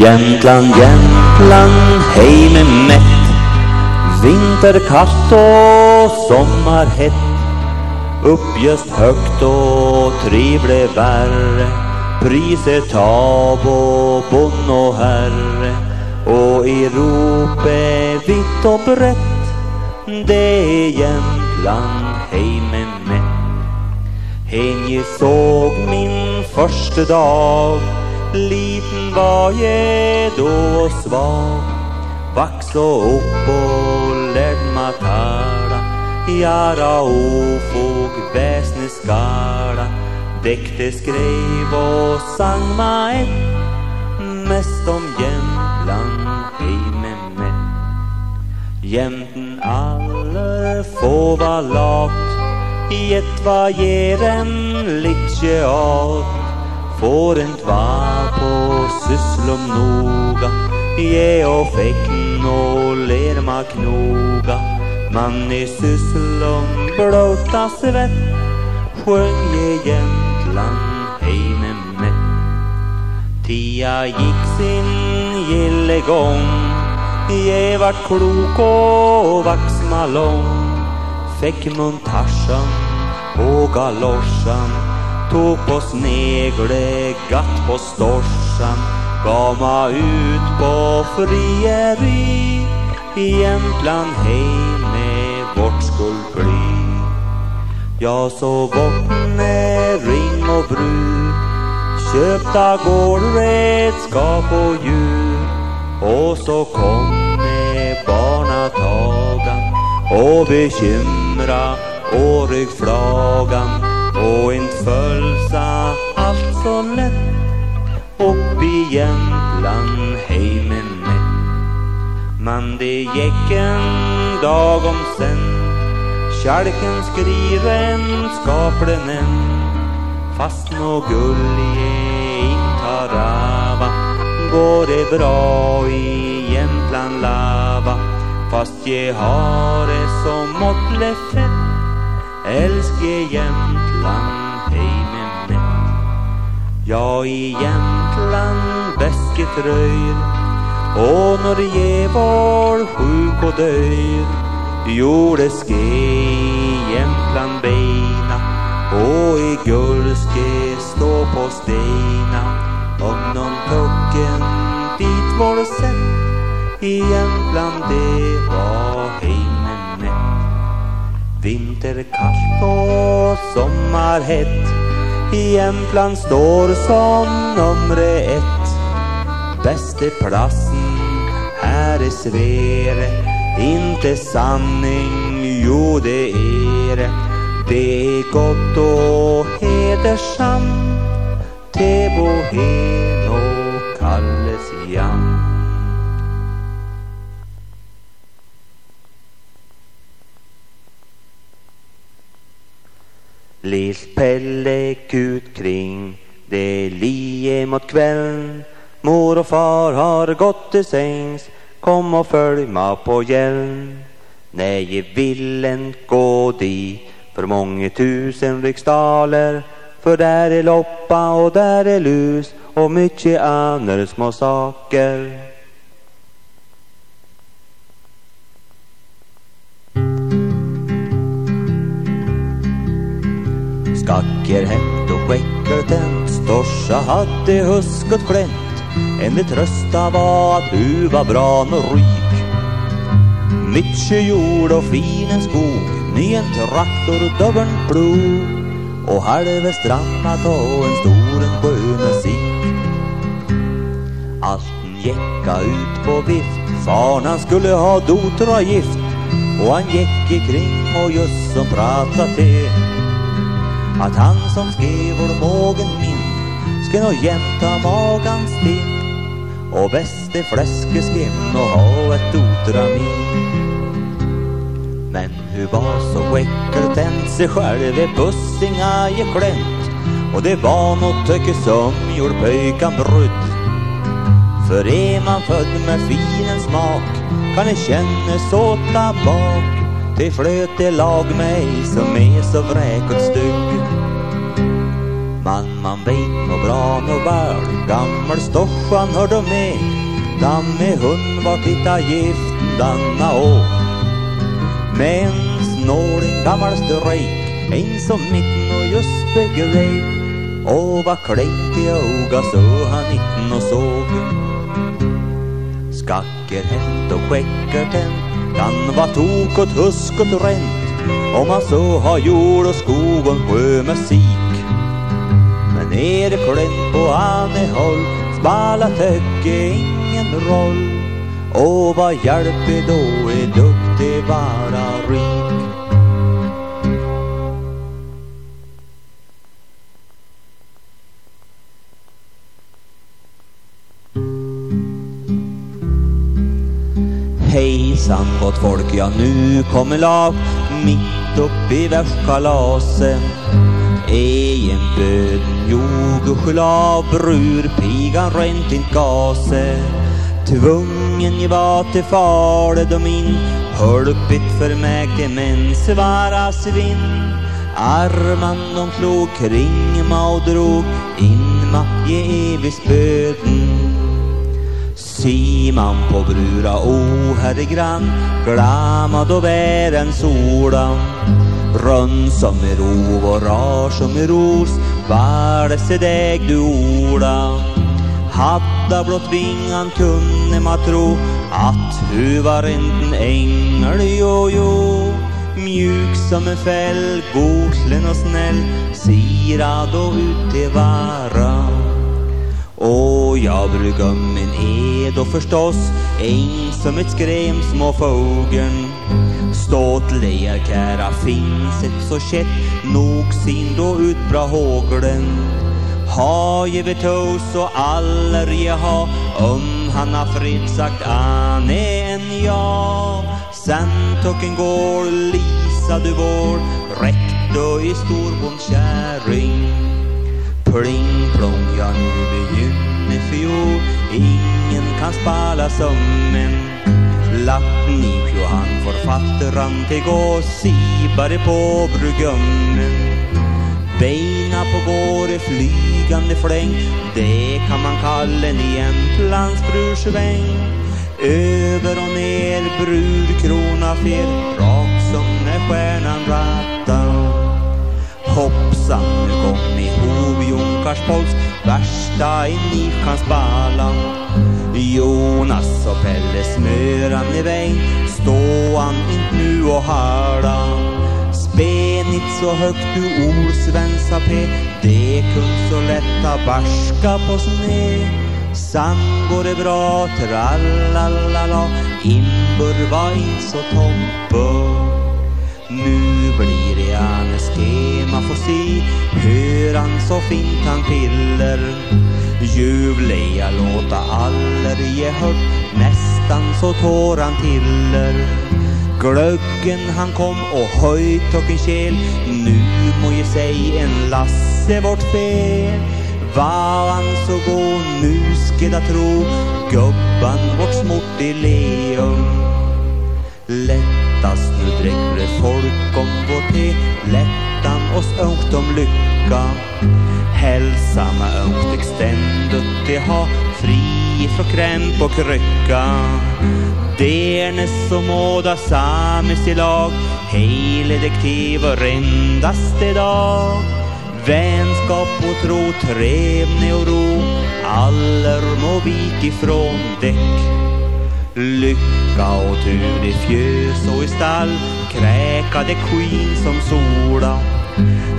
Jämtland, Jämtland, hej med mätt Vinterkallt och sommarhett. Uppgöst högt och trivle värre. Priset av och bonn och herre. Och i rope vitt och brett. Det är Jämtland, hej med mätt Hen såg min första dag. Liten var jag då och svag Vax och upp och lärd mig tala Jara ofog väsne skala Däckte skrev och sang ma ett Mest om Jämtland, hej med mig Jämten aller få var lat. I ett var ger en litje åt Får inte vara på sysslom noga. Ge och fäcken och lerma knoga Man i sysslom blåta svett Sjöng ge Jämtland hej med Tia gick sin gille gång Je vart klok och vax malong Fick muntarsan och galossan Tog på snegle, gatt på storsan Gav ma ut på frieri I Jämtland hej med vårt bli Ja så bort ring och bruk Köpta gårdredskap och djur. Och så kom med barnatagan Och bekymra och ryggflagan och inte fölsa allt så lätt. Upp i Jämtland, hej med mig. Men det gick en dag om sen. Kälken skriven skaplen en. Fast nå gullige intarava Går det bra i Jämtland lava? Fast jag har det så måttle fett. Älske Jämtland, hej med mig Jag i Jämtland bäsket röjer Och när jag var sjuk och döjer. Gjorde ske i Jämtland beina Och i Gulske stå på stena. Om någon tocken dit var sett I Jämtland det var hej Vinterkallt och sommarhett. I Jämtland står som nummer ett. Bäste platsen här är Svere. Inte sanning, jo det är det. Det är gott och hedersamt. Tebo hen och kalles jam Lis Pelle ut kring? Det lie mot kvällen Mor och far har gått till sängs. Kom och följ ma på hjälm. Nej, jag vill inte gå dit För många tusen riksdaler. För där är loppa och där är lus Och mycket andra små saker. Skacker hämt och skäckeltänt Storsa hade husket klämt Enda trösta var att du var bra med ryk Mycket jord och fin en skog. Ny en traktor, dubbeln plog. Och halva strandat och en stor en skön sik Alten gäcka ut på vift. Farnan skulle ha dotra gift. Och han gick ikring och just som pratade till att han som skrev vår mågen min ska nå ha magans stinn och bäste fläskeskin och ha ett otramin. Men hur var så skäckelt än sig själv i pussinga i klämt och det var något tycke som gjorde pöjkan brudd. För är man född med finens smak kan det kännas åt bak det flöt i lag mig som är så vräkigt stygg man, och bär Gammal Stoffan hörde med. Damme hund var titta gift denna å. Men snåling gammal strejk En som mitten och just begrep Och var klätt i öga så han inte och såg Skacker hänt och skäcker tänt Kan va' tok och tusk och tränt. Om man så har jord och skog och sjö med sik är på ane håll Spala töcke ingen roll. Och vad hjälper då är duktig vara rik. Hejsan gott folk, ja nu kommer lag mitt upp i världskalasen. Egen böden, jo gudskelov, brurpigan rent inte gase. Tvungen jag var till fale då min hölpigt för mäktige män svara svinn. Arman de slog kring ma och drog in ma i evig spöden. Siman på brura, o herre grann, glammad och vären sola. Rönn som är rov och rar som är ros, vare sig du ola. Hadda blott vingan kunde man tro att hu var en ängel, jo, jo. Mjuk som en fäll, goslen och snäll, sirad och ut till vara. Och jag brukar min ed och förstås en som ett skräm små fågeln. Ståtliga kära finns ett så kätt nog sin då ut bra håglen. Ha givet hos och aller jag ha om han har fritt sagt ane än ja. Sen tocken går Lisa du vår rätt då i storbondskärring. Pling plong, ja nu begynner fiol Ingen kan spala som en Lappnik, jo han författaren till gå sibare på brugummen Beina på våre flygande fläng. Det kan man kalla en jämtlandsbrursväng. Över och ner brudkrona fer Rak som när stjärnan rattar. Hoppsan, nu kom ihop Junkarspolls värsta i Nikans bala. Jonas och Pelle smöran i väg Ståan inte nu och hala. Spenit så högt du ord, P, det kun så lätta barska på sne. Sam går det bra, trallalala, Imbur var inte så tompe Nu blir schema får se. Hör han så fint han piller. Ljuvliga låta aller ge hört. Nästan så tåran tiller. Glöggen han kom och höjt och en kel Nu må ge sig en Lasse vårt fel. Var han så gå nu skeda tro. Gubban vårt smort i leum. Lättast nu dricker folk om vår te Lättan oss önkt om lycka. Hälsa med önkt extendut det ha Fri från krämp och krycka Dernes som måda samis i lag. Hela dektiv och rendaste dag Vänskap och tro, trevne och ro. Aller må vik ifrån däck. Lycka och tur i fjös och i stall Kräkade queen som sola.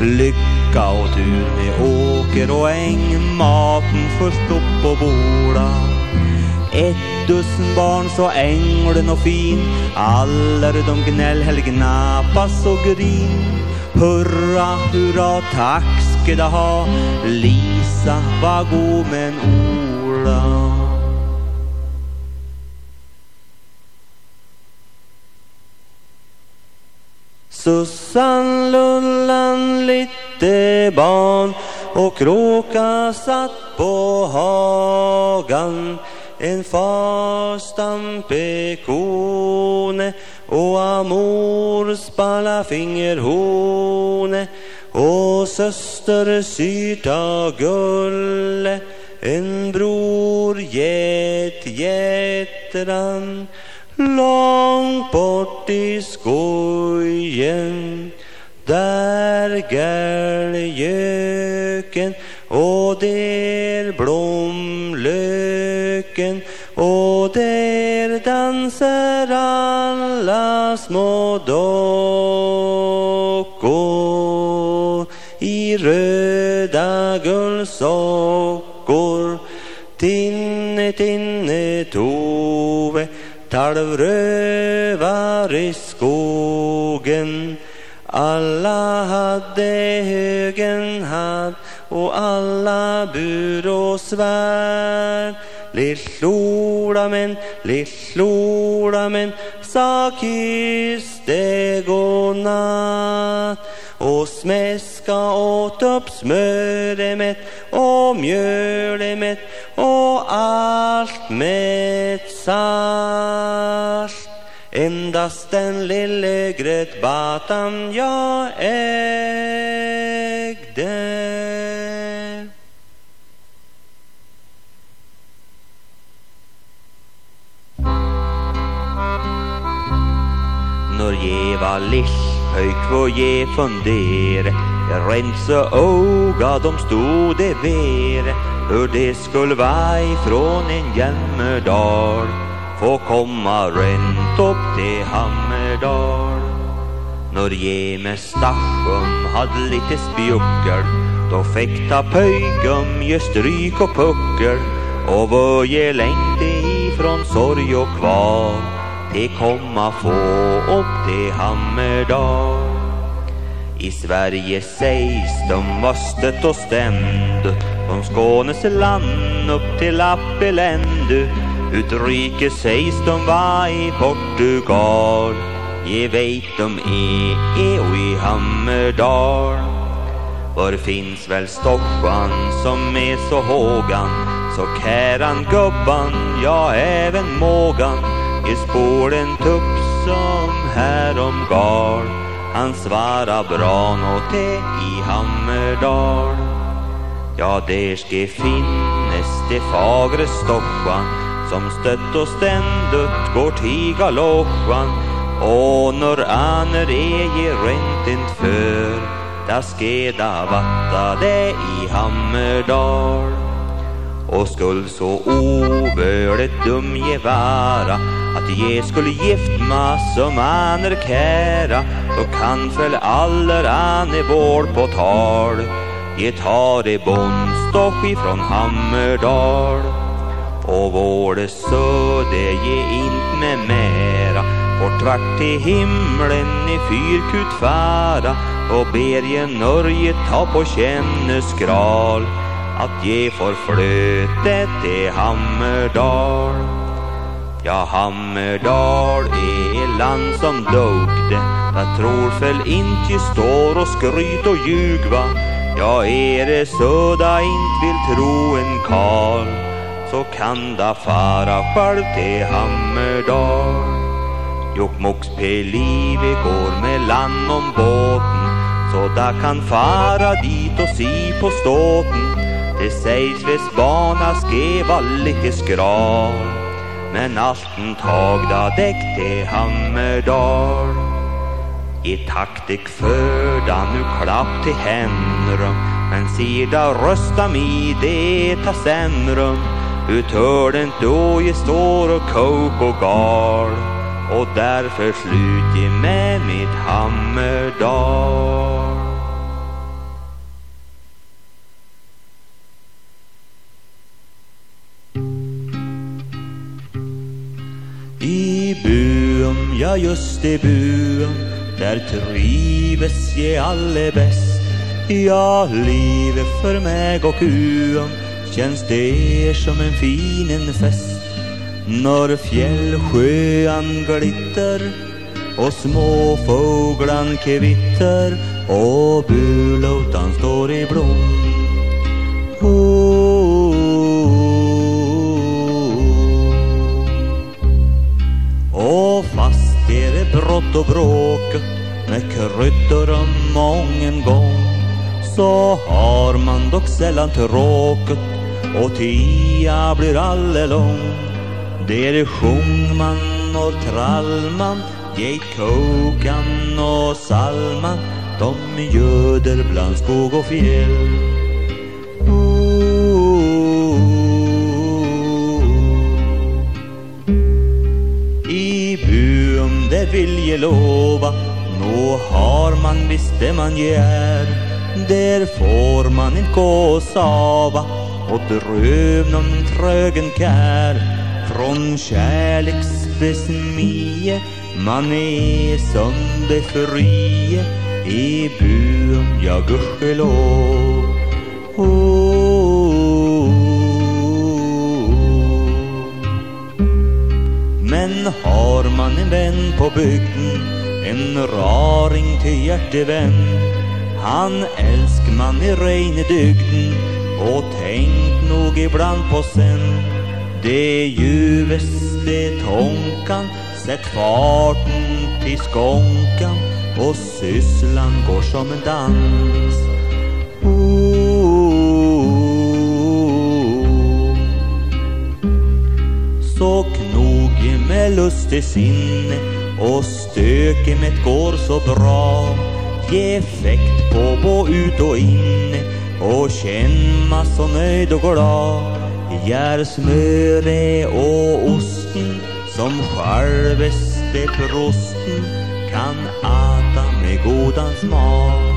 Lycka och tur med åker och äng Maten först upp och bola. Ett dussin barn så änglen och fin Aller de gnäll gnapas och grin. Hurra, hurra, tack ska du ha Lisa, var god men Ola. Sussan Lullan lite barn och kråka satt på hagan en farstampe kone och amor spalla fingerhone. Och söster syrta gulle en bror get jättran långt bort i skogen där gällgöken och där blomlöken och där dansar alla små dockor i röda guldsockor Talvrövar i skogen. Alla hade högen hatt och alla bur och svärd. Lillolamen, lillolamen sa kysste godnatt och smäska åt upp smöremet och mjölemet och allt med salt. Endast den lille grötbatan jag ägde. Norge var var lillhøyk hvor je fundere Rense åga de stod det vere Hur det skulle vara ifrån en jämmerdal Få komma rent upp till Hammerdal. När je med Staffum hade lite spjuckel Då fick ta pöjkum ge stryk och puckel Och vad je längte ifrån sorg och kvar. Det komma få upp till Hammerdal i Sverige sägs de var stött och stämd Från Skånes land upp till Appeländu. Utrikes sägs de var i Portugal. Je vet de är, är e och i Hammerdal. Var finns väl Stockholm som är så hågan? Så käran gubban, ja även mågan. I spåren tupp som härom gal Han svarar bra nåt det i Hammerdal. Ja, där ska finnes det fagre Stockholm som stött och ständigt går till galoschen och när aner är ge rent inte för där skeda vatta det i Hammerdal och skulle så ovärligt dum je vara att je skulle gift massor som aner kära då kan väl aller ane vår på tal je tar det bondstock ifrån Hammerdal. Och vår det ge inte med mera Bort tvärt till himlen i fyrkut fara och ber ge Norge ta på kännesgral att ge får flötet till Hammerdal. Ja, Hammerdal är land som dugde Jag tror väl inte står och skryt och ljug va? Ja, är det så da inte vill tro en karl så kan da fara själv till Hammerdal. Jokkmokks Pelivi går med land om båten så da kan fara dit och si på ståten. Det sägs visst ska skeva lite skral men alten tagda däck till Hammerdal. I taktik förda nu klapp till Henrum. Men sida rösta mi det ta sämrum Utör den då jag står och kok och gal. Och därför slut jag med mitt Hammerdal. Buum, ja just i Buen, där trives je alle bäst. Ja, livet för mig och Uum känns det som en fin fest. När fjällsjöan glitter och småfåglan kvitter och bulåtan står i blom. Fast och bråkat med kryddor om mången gång så har man dock sällan tråkigt och tia blir allelång. Där sjung man och trallman, man, och salman, de göder bland skog och fjäll. Vill lova, nå har man visst det man gör. Där får man inte gå och sava och dröm någon trögen kär från kärleksbesmie man är som befrie i buum, ja gudskelov. Oh. Men har man en vän på bygden, en raring till hjärtevän, han älskar man i regnedygden och tänk nog ibland på sen det ljuveste tonkan Sätt farten till skånkan och sysslan går som en dans oh. Så Ge med lust i sinne och stöke med går så bra Ge effekt på både ut och inne och känna så nöjd och glad Gör smöre och osten som självaste prosten kan äta med godan smak.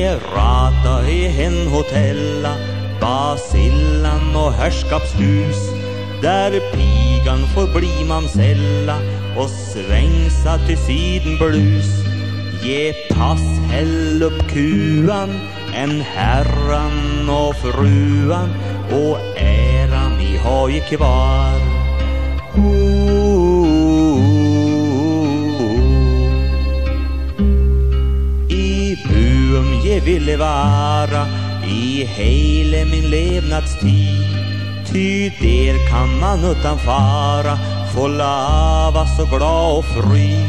Ge rata i hen hotella, basillan och herrskapshus där pigan får bli mamsella och svängsa till sidenblus. Ge pass, häll upp kuan, en herran och fruan och äran ni har ju kvar. Buum ville vara i hela min levnadstid Ty där kan man utan fara få lava så glad och fri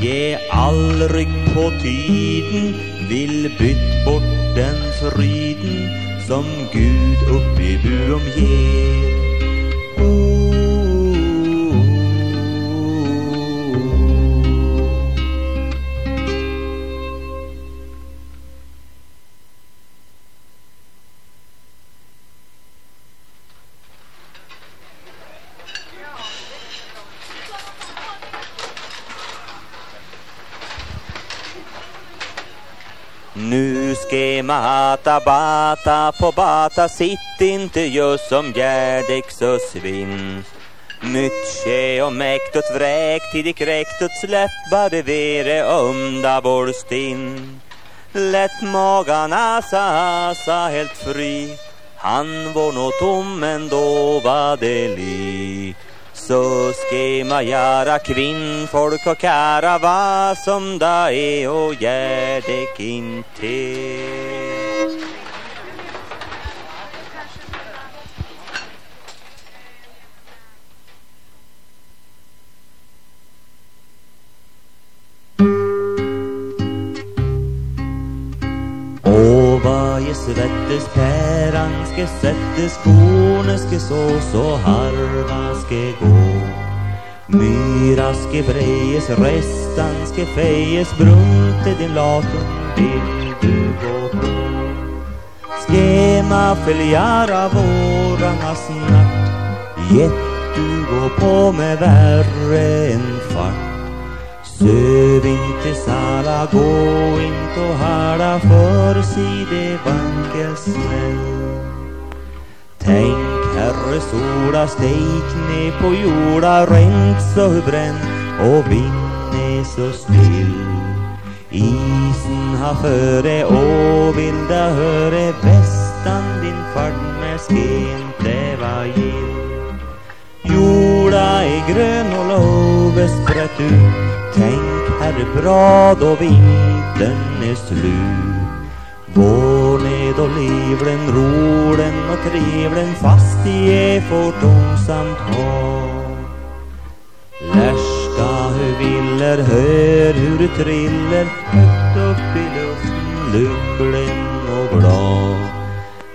Ge aldrig på tiden vill bytt bort den friden som Gud upp i buom ger. Mahata bata på bata sitt inte just som Gärdex och svinn Mycket och mäkt och vräkt i kräkt och släppade vere umda borstinn Lätt magan asa asa helt fri Han var nå tom ändå var det li. Så skema man göra kvinnfolk och kära vad som da är och Gärdek det inte. Svettes päran ska sättes kornet ska så så harva ska gå. Myra ska brejes restan ska fejes brunte din latum vill du gå på? Skema följara vårarna snart, Gett du gå på med värre än fart? Söv inte Sala, gå inte och hala för si det vankra snäll. Tänk Herre sola, steik ner på jorda, rent så bränn och vind är så still. Isen har före och vilda höre västan din fart med sken det var gill. Jorda är grön och lovet sprätt ut Tänk herre bra då vintern är slut? Gå ned och livlen, rolen och trivlen fast i är får hav Lärska hur viller hör hur det triller högt upp i luften lycklig och glad.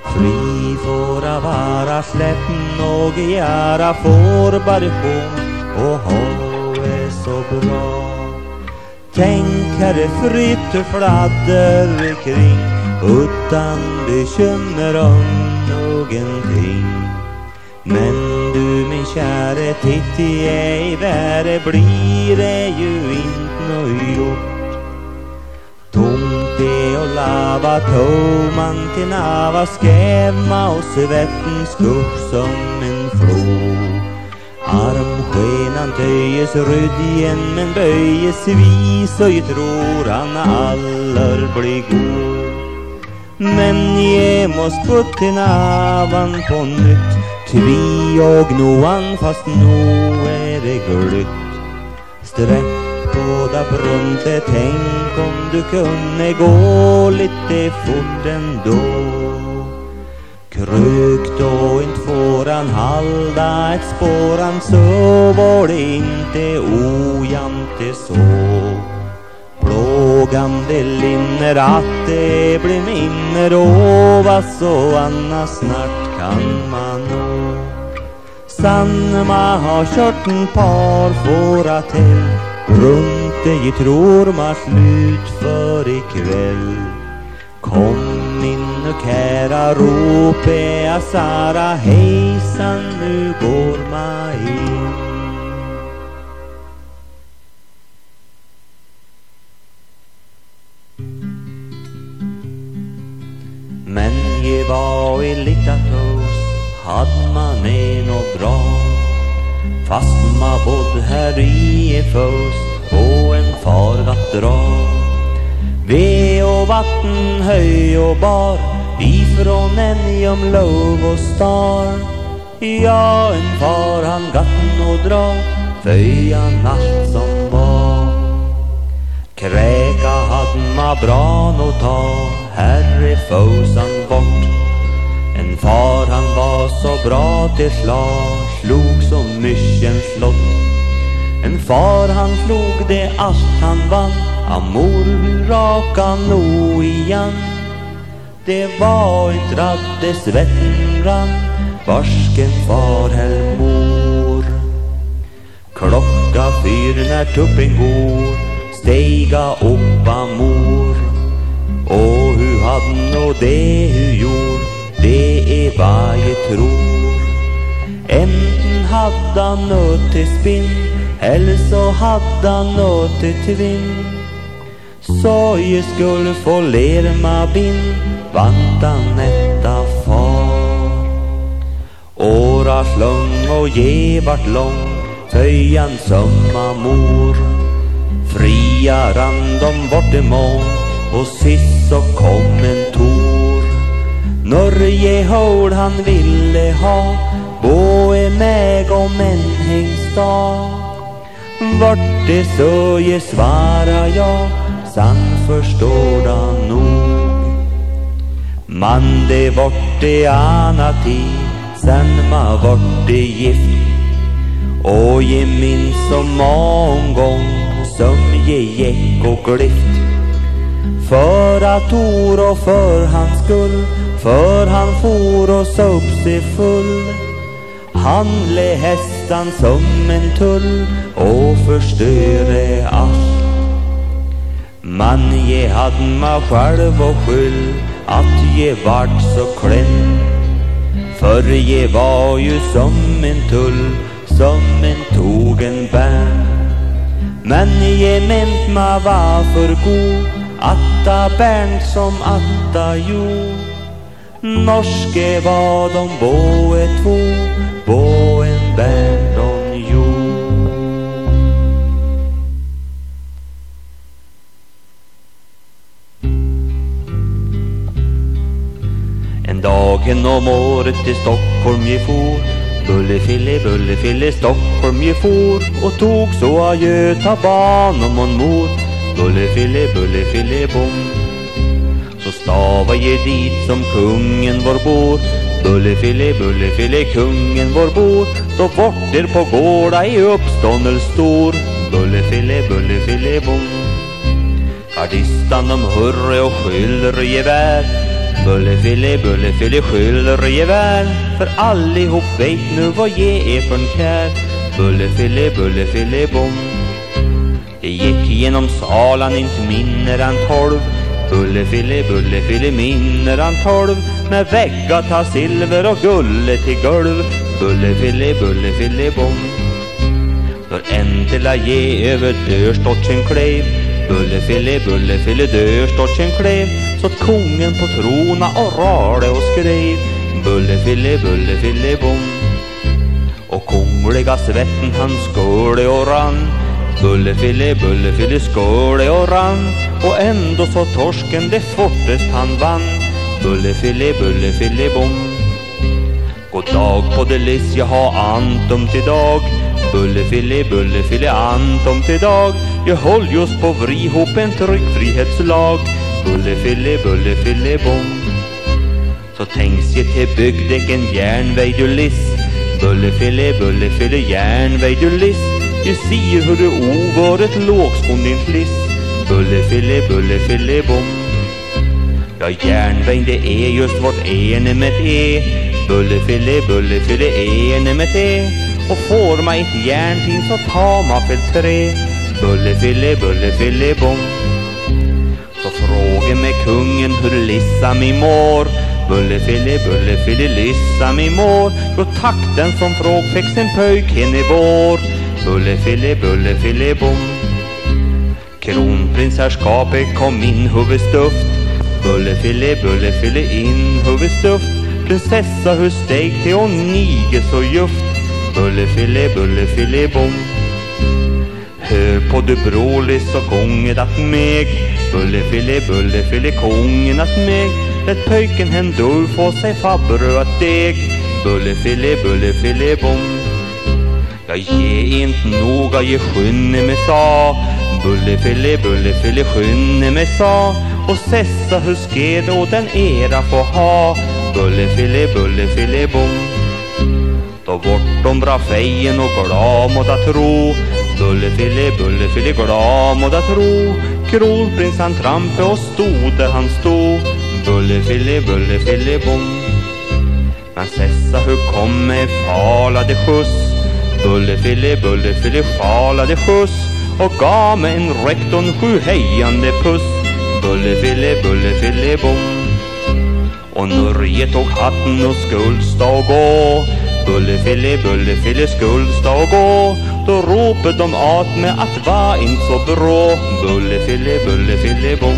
Fri fåra vara släppen och ära, får baryton och ha så bra. Tänk fritt du fladder kring utan bekymmer om någonting. Men du min käre titt i ej värre blir det ju inte något gjort. Tomt det och lava man till nava skämma och svetten skusch som en flod. Armskenan töjes rydjen men böjes vis och jag tror han aller blir god. Men jag måste putt till navan på nytt Tvi och noan fast nu är det glytt Sträck båda brunte tänk om du kunde gå lite fort ändå Krök då inte Våran han halda ett spåran så var det inte ojämnt så. Plågan det linner att det blir minner och vad så annars snart kan man nå? Sanma har kört en par fåra till. Runt det tror man slut för ikväll. Kom min och kära rope Sara hejsan nu går man in Men ge var i Littatos hade man en och dra Fast man bodde här i Efos på en far att dra Ve och vatten, höj och bar ifrån en lov och star. Ja, en far han gatten och dra Föja natt som var. Kräka hade ma bra nå ta herre fosan bort. En far han var så bra till slag Slog så mycket slott. En far han slog det allt han vann Amor raka nå igen. Det var inte radde svetten rann Varsken far helmor mor Klocka fyr när tuppen går Stega uppa mor Och hur han och det hur gjorde, Det är vad jag tror. Enten hade han nåt till spinn Eller så hade han nåt till tvinn så jag skulle få lerma bin Vanta nätta far. Åras lång och ge vart lång Töjan sömma mor Fria random bort emot och sist så kom en tor. Norge hål han ville ha Boe meg om en hängstad Vart det så ge svara jag Sann förstår han nog. Man det vart det annat tid Sen ma vart det gift. Och ge minns så mång gång Som ge gick och glift. För att Tor och för hans skull För han for och sa upp sig full. Han le hästan som en tull Och förstöre allt. Man ge hade mig själv och skyll Att ge vart så kläm För ge var ju som en tull Som en togen bär Men ge ment ma var för god Atta Bernt som atta jo. Norske var de båe två Båen bär dagen om året till Stockholm je for. Bullefille, bullefille, Stockholm je for. Och tog så adjö ta ban om hon mor. Bullefille, bullefille, bom. Så stava ge dit som kungen vår bor. Bullefille, bullefille, kungen vår bor. Då borter på gårda i uppståndel stor. Bullefille Bullefille, bullefille, bom. Gardistan de hurre och skyller gevär. Bullefille, bullefille, skyller gevär. För allihop vet nu vad ge är för en kär. Bullefille, bullefille, bom. Det gick genom salan inte mindre än tolv. Bullefille, bullefille, mindre än tolv. Med väggar ta silver och guld till golv. Bullefille, bullefille, bom. till att ge över dörr'n stått sin klev Bullefille, bullefille, dörstocken klev Så att kungen på trona och rale och skrev. Bullefille, bullefille, bom Och kungliga svetten han skåle och rann. Bullefille, bullefille, skåle och rann Och ändå så torsken det fortest han vann. Bullefille, bullefille, bom God dag på det liss jag har antumt idag Bullefille, bullefille, Anton till dag. Jag håll just på vri ihop en tryckfrihetslag. Bullefille, bullefille, bom. Så tänks je till byggdäcken järnväg du liss. Bullefille, bullefille, järnväg du liss. Du ser hur du ovaret lågskon din fliss. Bullefille, bullefille, bom. Ja, järnväg det är just vårt ene med det Bullefille, bullefille, ene med E och får man ett järnting så tar man för tre. Bullefille, bullefille, bom. Så fråga med kungen hur lissa mi mår. Bullefille, bullefille, lissa mi mår. Jo takten som fråg fick sin pöjk hen i vår. Bullefille, bullefille, bom. Kronprinsärskapet kom in huvudstuft. Bullefille, bullefille, in huvudstuft. Prinsessa hur steg till och nige så juft. Bullefille, bullefille, bom Hör på du brålis och kongen att meg. Bullefille, bullefille, kongen att meg. Lät pöjken hen du få sig att deg Bullefille, bullefille, bom Jag ge inte noga, ge skynne mig sa. Bullefille, bullefille, skynne mig sa. Och sessa hur sked och den era få ha. Bullefille, bullefille, bom då bortom bra fejen och glad mot att tro. Bullefille, bullefille, glad mot att tro. Kronprins han trampe och stod där han stod Bullefille, bullefille, bom. Prinsessa hur kommer falade skjuts? Bullefille, bullefille, falade skjuts. Och gav mig en rektorn sju hejande puss. Bullefille, bullefille, bom. Och Norge tog hatten och skuldsta och gå. Bullefille, bullefille, Skulsta och gå. Då ropade de åt mig att var inte så bra Bullefille, bullefille, bom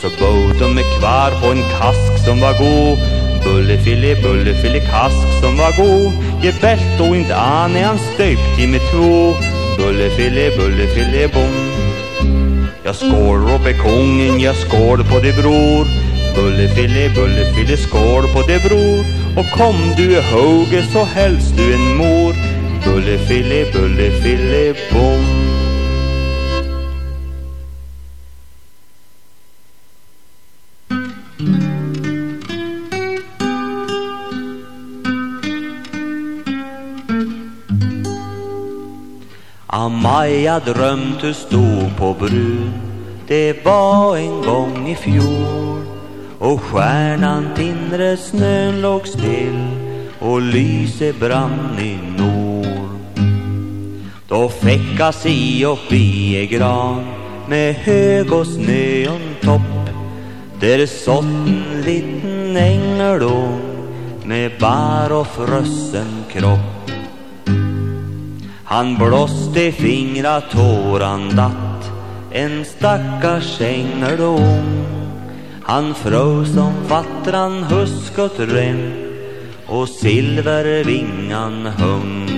Så böd de mig kvar på en kask som var god. Bullefille, bullefille, kask som var god. Ge bält och inte ane han stöpt i mig två Bullefille, bullefille, bom Jag skål uppe kungen, jag skål på det bror. Bullefille, bullefille, skål på det bror. Och kom du ihåg så helst du en mor. Bullefille, bullefille, bom. Amaja drömt du stod på brun. Det var en gång i fjol och stjärnan tindre snön låg still och lyse brann i norr. Då fäckas i och i gran med hög och snö och topp där sått en liten ängelung med bar och frössen kropp. Han blåste fingra tåran datt en stackars ängelung han frös som fattran huskot rem och silvervingan hung.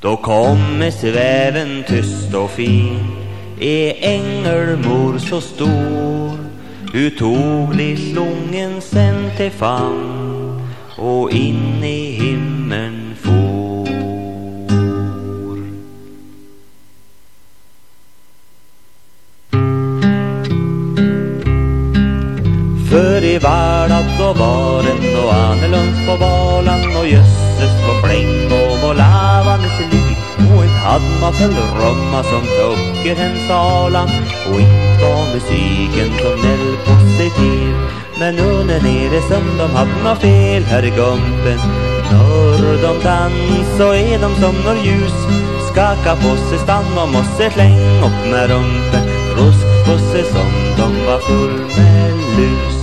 Då komme sväven tyst och fin, e är ängelmor så stor. Du tog lillungen sen till famn och in i himmeln. I och då och Annelunds på valan och Jösses på Fläng och Vålavan i sin liv och en hade man väl rumma som tucker en salan och inte var musiken som näll positiv. Men nu när nere som de hade nåt fel här i gumpen När de dans och är de som når ljus Skaka på sig, stanna och måste släng upp med rumpen. Rusk på sig som de var full med lus.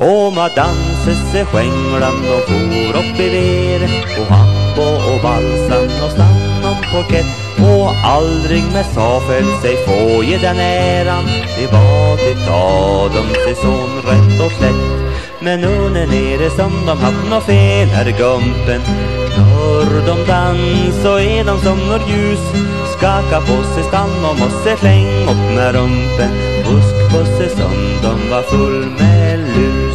Och man danse sig skänglan och for upp i ver Och hampo och valsan och stanna på kett och aldrig med safel sig få ge den äran. Det var det ta de sig son rätt och slätt. Men nu när nere som de haft nå fel här gumpen. När de dans så är de som når ljus. Skaka på sig stann och måste fläng upp med rumpen. Busk på sig som de var full med lus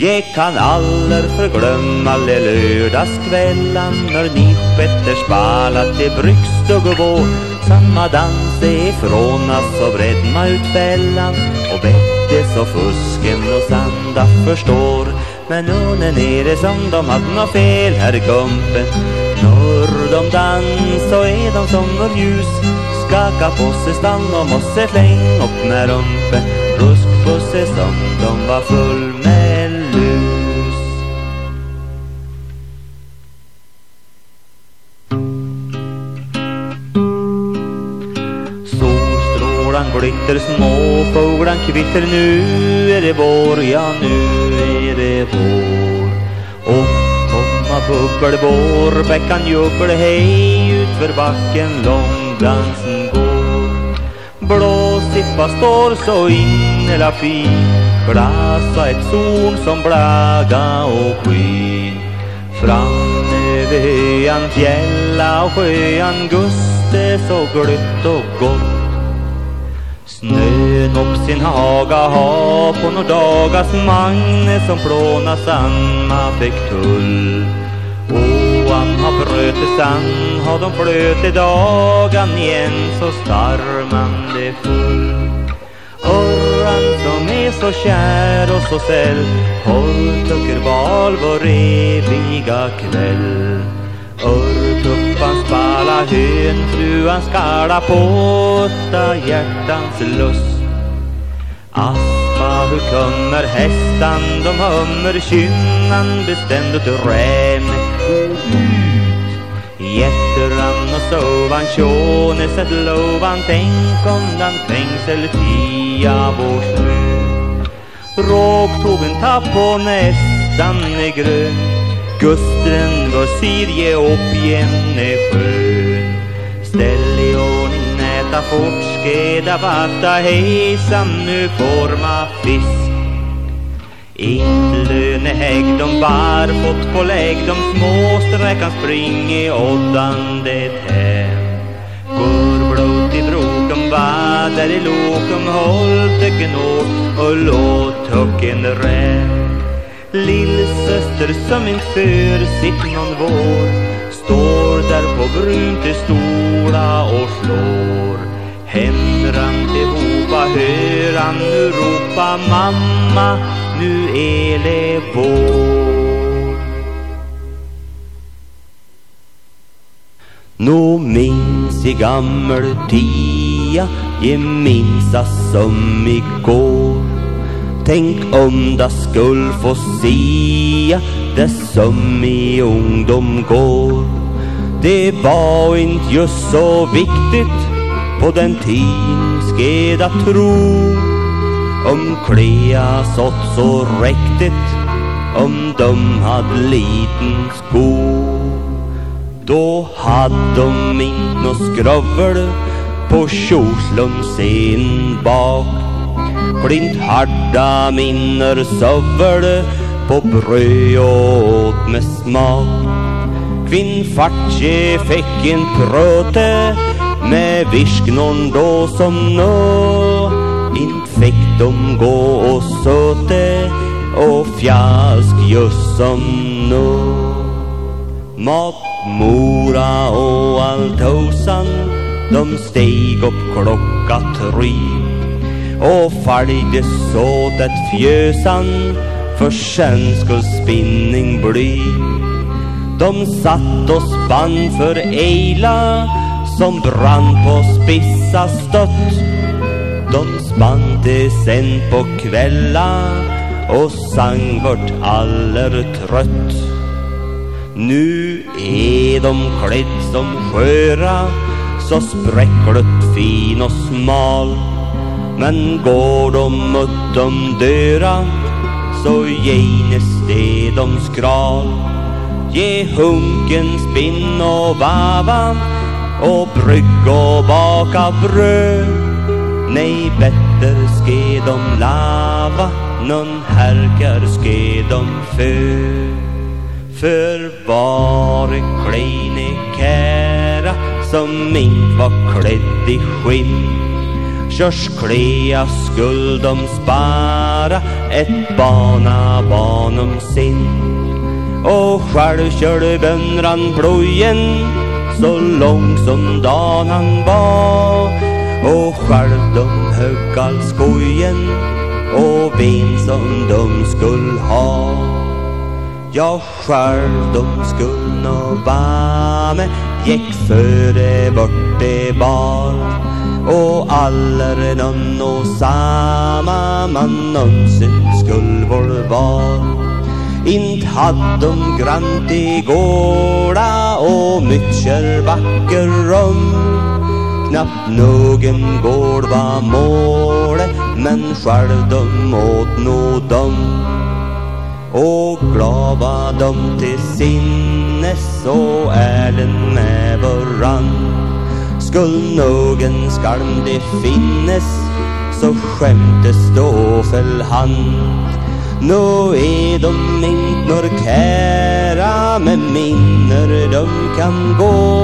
jag kan aldrig förglömma le lördagskvällan när ni Petter spalat i brukstugg och gå samma dans ifrån oss och bredma ut fällan. Och bättre så fusken och sanda förstår. Men nu när nere som de hade nå fel här i gumpen när de dans så är de som ur ljus. Skaka på sig stann och måste släng upp med rumpen rusk på sig som de var för kvitter småfåglan kvitter Nu är det vår, ja nu är det vår. Och komma bubbel bäckan jubbel hej Utför backen långdansen går. Blåsippa står så innerla fin Glasa ett sol som blaga och skin Fram över höan, fjälla och sjöan Guste så glött och gott. Mm. Snön upp sin haga ha på några dagars Magne som plåna samma fick tull Och har bröt brötesan har de flöt dagen igen så starmande full. Orran som är så kär och så säll Håll tucker val vår eviga kväll. Örtuppan spala hön, fruan skala påta hjärtans lust. Aspa, hur kommer hästan, de hummer kynnan bestämd och räm. Jätteran och sovan tjåne sett lovan, tänk om den fängsel tia vår snö. Råg tog en tapp på nästan är grön Gusten var Sirje och jämne skön Ställ i ordning, näta fort, skeda, vatta, hejsan, nu forma fisk. Inte lönehägg, de bar fått på lägg, de små sträckan spring i åddandet hem. Går blod i de vadar i lok De håll töcken åt och låt töcken rätt Lillsöster som inför sitt någon vår. Står där på brunt i stola och slår. Händerna tillhopa hör han nu ropa Mamma, nu är det vår. Nå minns i gammal tia Jag minns som igår. Tänk om det skulle få se det som i ungdom går. Det var inte just så viktigt på den tiden skeda tro. Om klea sått så riktigt, om de hade liten sko. Då hade de inte nå skrövel på kjolslumsen bak Klint harda minner sövel på bröd och åt med smak. Kvinn fartje fick en pröte med visknon då som nå. Inte fick de gå och söte och fjask just som nå. Mat, mora och altosan, de steg upp klocka tre och följdes åt ett fjösan för sen skulle spinning bli. De satt och spann för Eila som brann på spissa stött. De spann det sen på kvälla och sang vart aller trött. Nu är de klädd som sköra så spräckligt fin och smal. Men går de mot de döra så genes det de skral. Ge hunken spinn och vava och brygg och baka bröd. Nej, bättre ske de lava, någon härkar ske de fö. För var kleine kära som inte var klädd i skinn Körs klea skuld de spara ett bana banum sin. Och själv körde bönran plojen så lång som dan han var. Och själv de högg all skojen och vin som de skulle ha. Jag själv de skulle nå va med gick före bort det bar och aller nån och samma man någonsin skulle vår var. Int hade de grant i gårda och mycket vacker rum. Knappt någon gård var målet men själv de åt nå dem. Och glad var de till sinnes och ärlen med varann. Skull någon skalm det finnes så skämtes då föll han Nu är de inte når kära men minner de kan gå.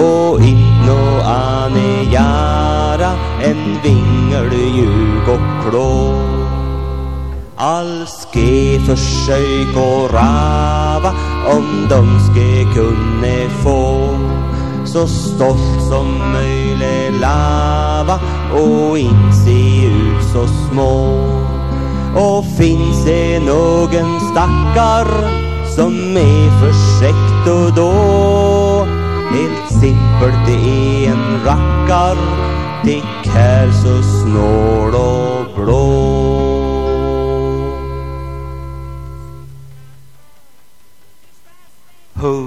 Och inte nå ane göra en vingelljug och klå. All ske försök och rava om de ske kunne få så stolt som möjligt. Lava och inte se ut så små. Och finns det någon stackar som är försäkt och då? Helt simpelt det är en rackar. Dick här så snål och blå.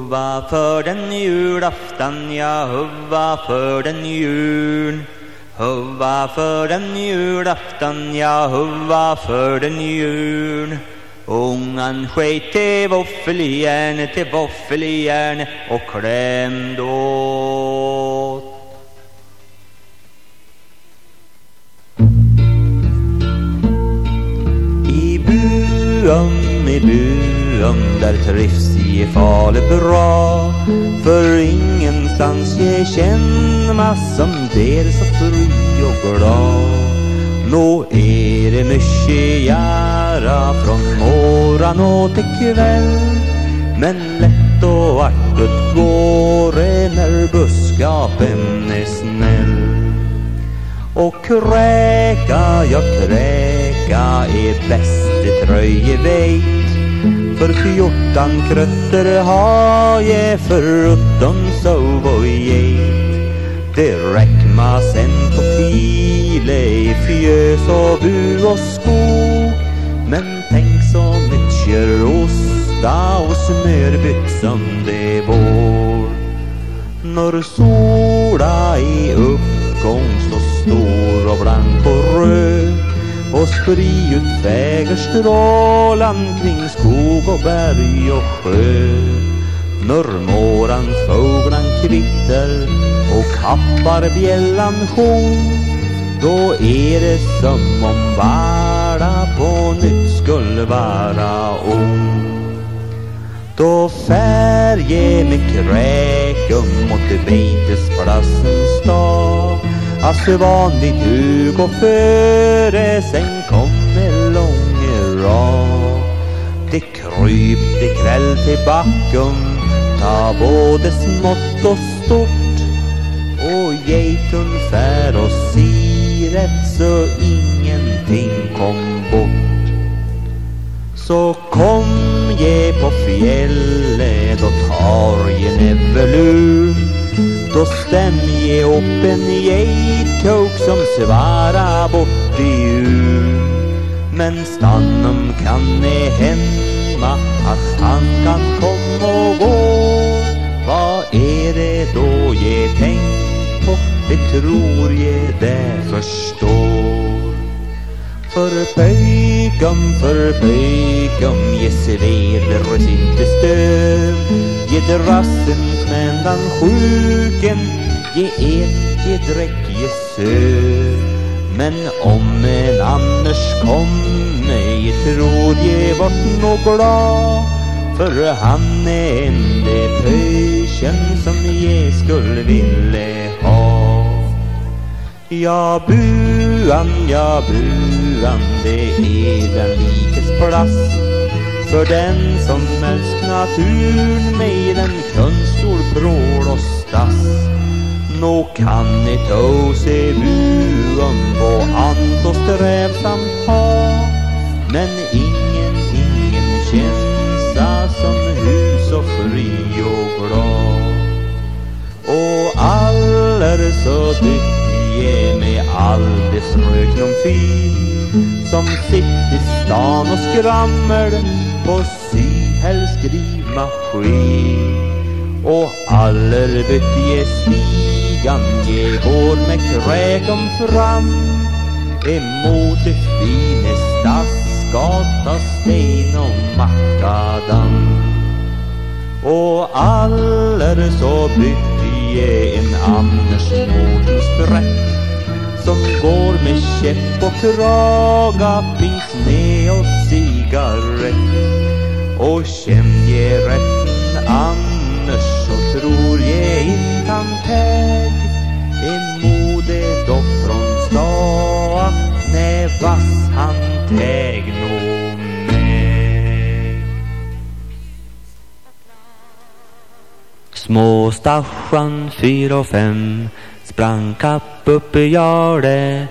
Huva för den julafton, ja huva för den jul. Huva för den julafton, ja huva för den jul. Ungan sket till våffeljärn, till våffeljärn och klämd åt. I buom, i buom, där trivs är farligt bra För ingenstans jag känner mig som der så fri och glad. Nå är det mycket jära från morgon och till kväll Men lätt och vackert går det när buskapen är snäll. Och kräka, ja kräka är bäst i tröjeväg för fjorton krötter har jag förutom sov och get Det räck sen på file i fjös och bu och skog. Men tänk så mycket osta och smörbytt som det vår. När sola i uppgång så stor och blank och röd och spri ut fägerstrålan kring skog och berg och sjö. När fåglan kvitter och kappar bjällan sjung då är det som om världa på nytt skulle vara ung då färje med kräkum mot betesplassens dag Hasse vanligt hug och före. Sen kommer långe rad. Det kryp till kväll till backen. Ta både smått och stort. Och geitun fär och siret så ingenting kom bort. Så kom ge på fjället då stämmer jag upp en geitkåk som svarar bort i jul. Men stannom kan det hemma att han kan komma och gå. Vad är det då jag tänk på? Det tror jag det förstår. För pöjkom, för pöjkom, ge sveder inte stöv. Ge drassen knändan sjuken, ge et, ge dräck, ge söv. Men om en annars komme, ge tråd, ge bort nå glad. För han är ende pöjken som ge skulle ville ha. Ja, buan, ja, buan, det är den likes plats för den som älsk naturen med en könsstor brål och stass. Nå kan ni ta se buen på ant och strävsamt ha, men ingen, ingen känsla som hus och fri och glad. Och aller så dyrt ge med all dess röknom som sitt i stan och skrammel på syhäll skrivmaskin och allerbytt ge stigan ge går med kräkom fram. Emot det fine stadsgata sten och makadam och aller så bytt är en Anders Mårtenssprätt som går med käpp och kraga, pinksne och cigarett. Och känn ge rätten Anders så tror jag inte han täg en mode dock från stad, när vass han täg nog. Små Staffan fyra och fem sprang kapp upp i jarde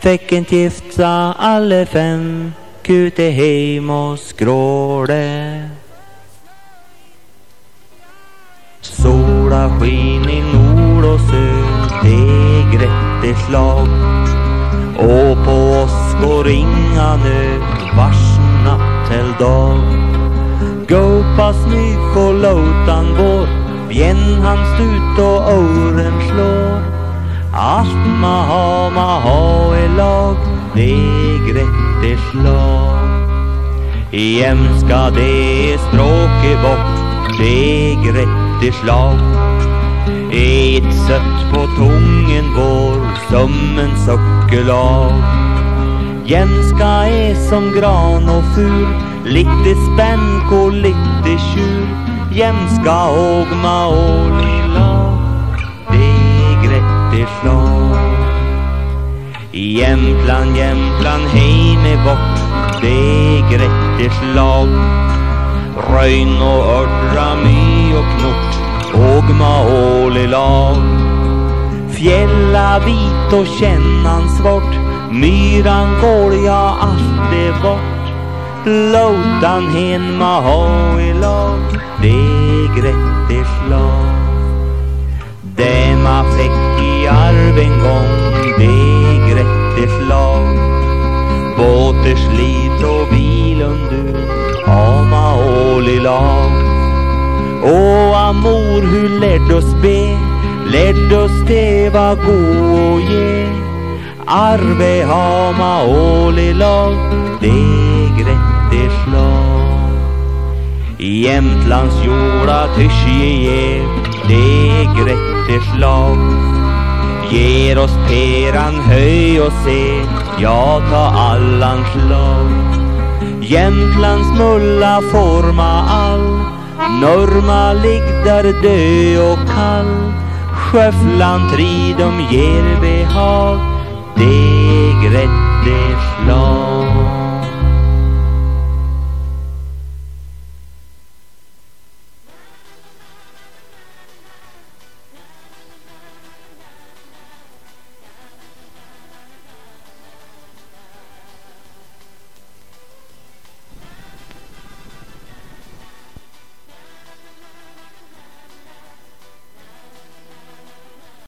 fick en gifta alle fem kute hem och skråle. Sola skin i nord och söd, det grätte slag. Och på oss går inga nöd, vars natt till dag. Gå smyg myck och låtan vår, Vien han stut och åren slår. Allt ma ha, ma ha i lag, det är slag. Jämt ska det stråke bort, det grätte slag. Ett sött på tungen går som en sockerlag. Jämt ska är som gran och fur, lite spänk och lite tjur. Jämt ska ågma och det slag. Jämtland, Jämtland, hej med bort, det grätte slag. Röjn och örtra, my och knort, ågma och. Fjälla vit och kännan svart, myran går jag alltid bort. Låtan hemma ha i lag, det grätte slag. Det ma fick i arv en gång, det grätte slag. Båter slit och vilundur, ama ål i lag. Åh amor, hur lärd oss be, lärd oss det va gå och ge. Arve hama ål i lag, det det slag. Jämtlands jorda tysch ger det grätte slag. Ger oss peran, höj och se, ja ta allans lag. Jämtlands mulla forma all, Norma ligg där dö och kall. Sjöflan tridom ger behag, det grätte slag.